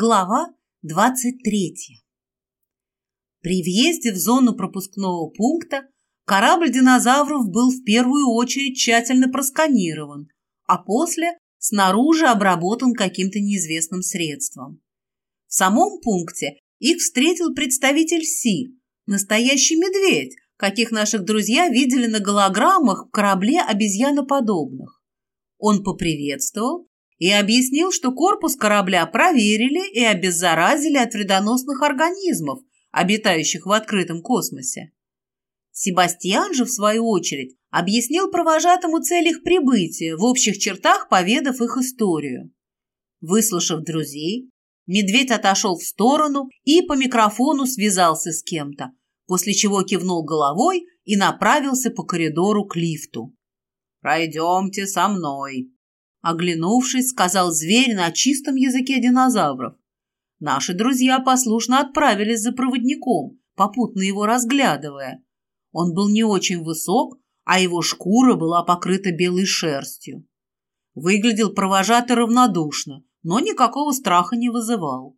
Глава 23. При въезде в зону пропускного пункта корабль динозавров был в первую очередь тщательно просканирован, а после снаружи обработан каким-то неизвестным средством. В самом пункте их встретил представитель Си, настоящий медведь, каких наших друзья видели на голограммах в корабле обезьяноподобных. Он поприветствовал и объяснил, что корпус корабля проверили и обеззаразили от вредоносных организмов, обитающих в открытом космосе. Себастьян же, в свою очередь, объяснил провожатому цель их прибытия, в общих чертах поведав их историю. Выслушав друзей, медведь отошел в сторону и по микрофону связался с кем-то, после чего кивнул головой и направился по коридору к лифту. «Пройдемте со мной», Оглянувшись, сказал зверь на чистом языке динозавров. Наши друзья послушно отправились за проводником, попутно его разглядывая. Он был не очень высок, а его шкура была покрыта белой шерстью. Выглядел провожатый равнодушно, но никакого страха не вызывал.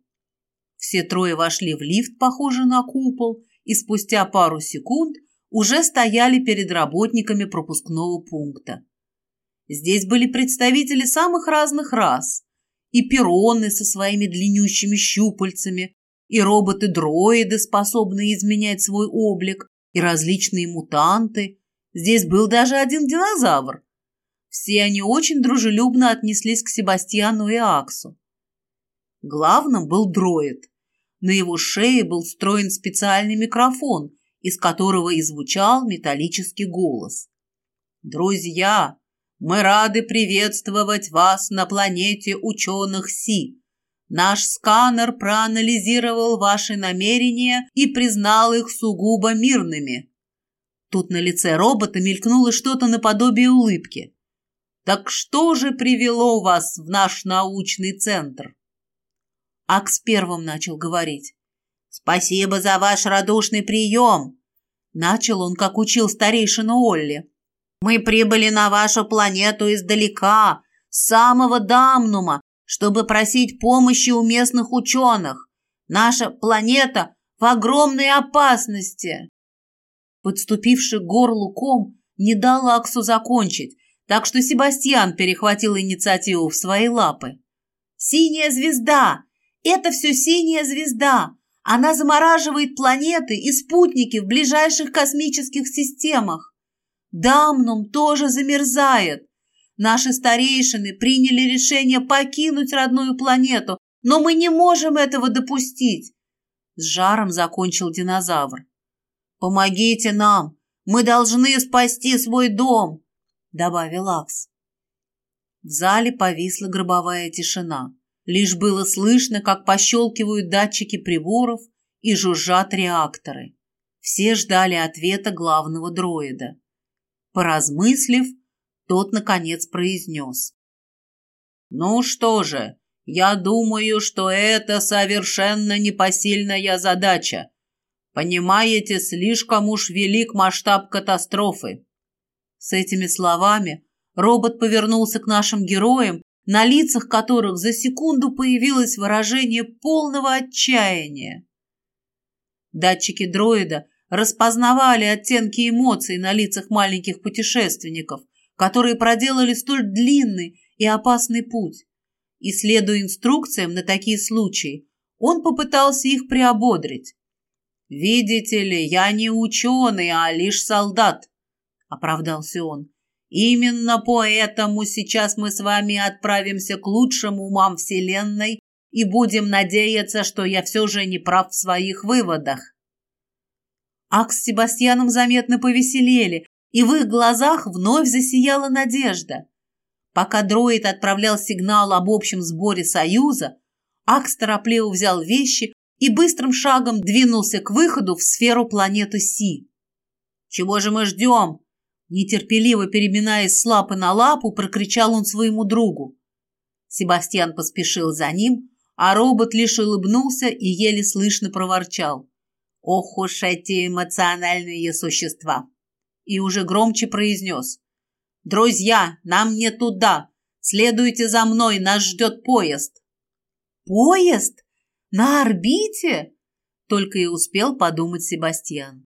Все трое вошли в лифт, похожий на купол, и спустя пару секунд уже стояли перед работниками пропускного пункта. Здесь были представители самых разных рас. И пироны со своими длиннющими щупальцами, и роботы-дроиды, способные изменять свой облик, и различные мутанты. Здесь был даже один динозавр. Все они очень дружелюбно отнеслись к Себастьяну и Аксу. Главным был дроид. На его шее был встроен специальный микрофон, из которого и звучал металлический голос. «Друзья, мы рады приветствовать вас на планете ученых Си. Наш сканер проанализировал ваши намерения и признал их сугубо мирными. Тут на лице робота мелькнуло что-то наподобие улыбки. Так что же привело вас в наш научный центр? Акс первым начал говорить. «Спасибо за ваш радушный прием!» Начал он, как учил старейшину Олли. Мы прибыли на вашу планету издалека, с самого Дамнума, чтобы просить помощи у местных ученых. Наша планета в огромной опасности. Подступивший к горлу ком не дал Аксу закончить, так что Себастьян перехватил инициативу в свои лапы. «Синяя звезда! Это все синяя звезда! Она замораживает планеты и спутники в ближайших космических системах. Дамнум тоже замерзает. Наши старейшины приняли решение покинуть родную планету, но мы не можем этого допустить. С жаром закончил динозавр. Помогите нам, мы должны спасти свой дом, добавил Акс. В зале повисла гробовая тишина. Лишь было слышно, как пощелкивают датчики приборов и жужжат реакторы. Все ждали ответа главного дроида. Поразмыслив, тот, наконец, произнес. «Ну что же, я думаю, что это совершенно непосильная задача. Понимаете, слишком уж велик масштаб катастрофы». С этими словами робот повернулся к нашим героям, на лицах которых за секунду появилось выражение полного отчаяния. Датчики дроида распознавали оттенки эмоций на лицах маленьких путешественников, которые проделали столь длинный и опасный путь. И, следуя инструкциям на такие случаи, он попытался их приободрить. «Видите ли, я не ученый, а лишь солдат», — оправдался он. «Именно поэтому сейчас мы с вами отправимся к лучшим умам Вселенной и будем надеяться, что я все же не прав в своих выводах». Акс с Себастьяном заметно повеселели, и в их глазах вновь засияла надежда. Пока дроид отправлял сигнал об общем сборе Союза, Акс торопливо взял вещи и быстрым шагом двинулся к выходу в сферу планеты Си. «Чего же мы ждем?» Нетерпеливо переминаясь с лапы на лапу, прокричал он своему другу. Себастьян поспешил за ним, а робот лишь улыбнулся и еле слышно проворчал. Ох уж эти эмоциональные существа! И уже громче произнес. Друзья, нам не туда. Следуйте за мной, нас ждет поезд. Поезд? На орбите? Только и успел подумать Себастьян.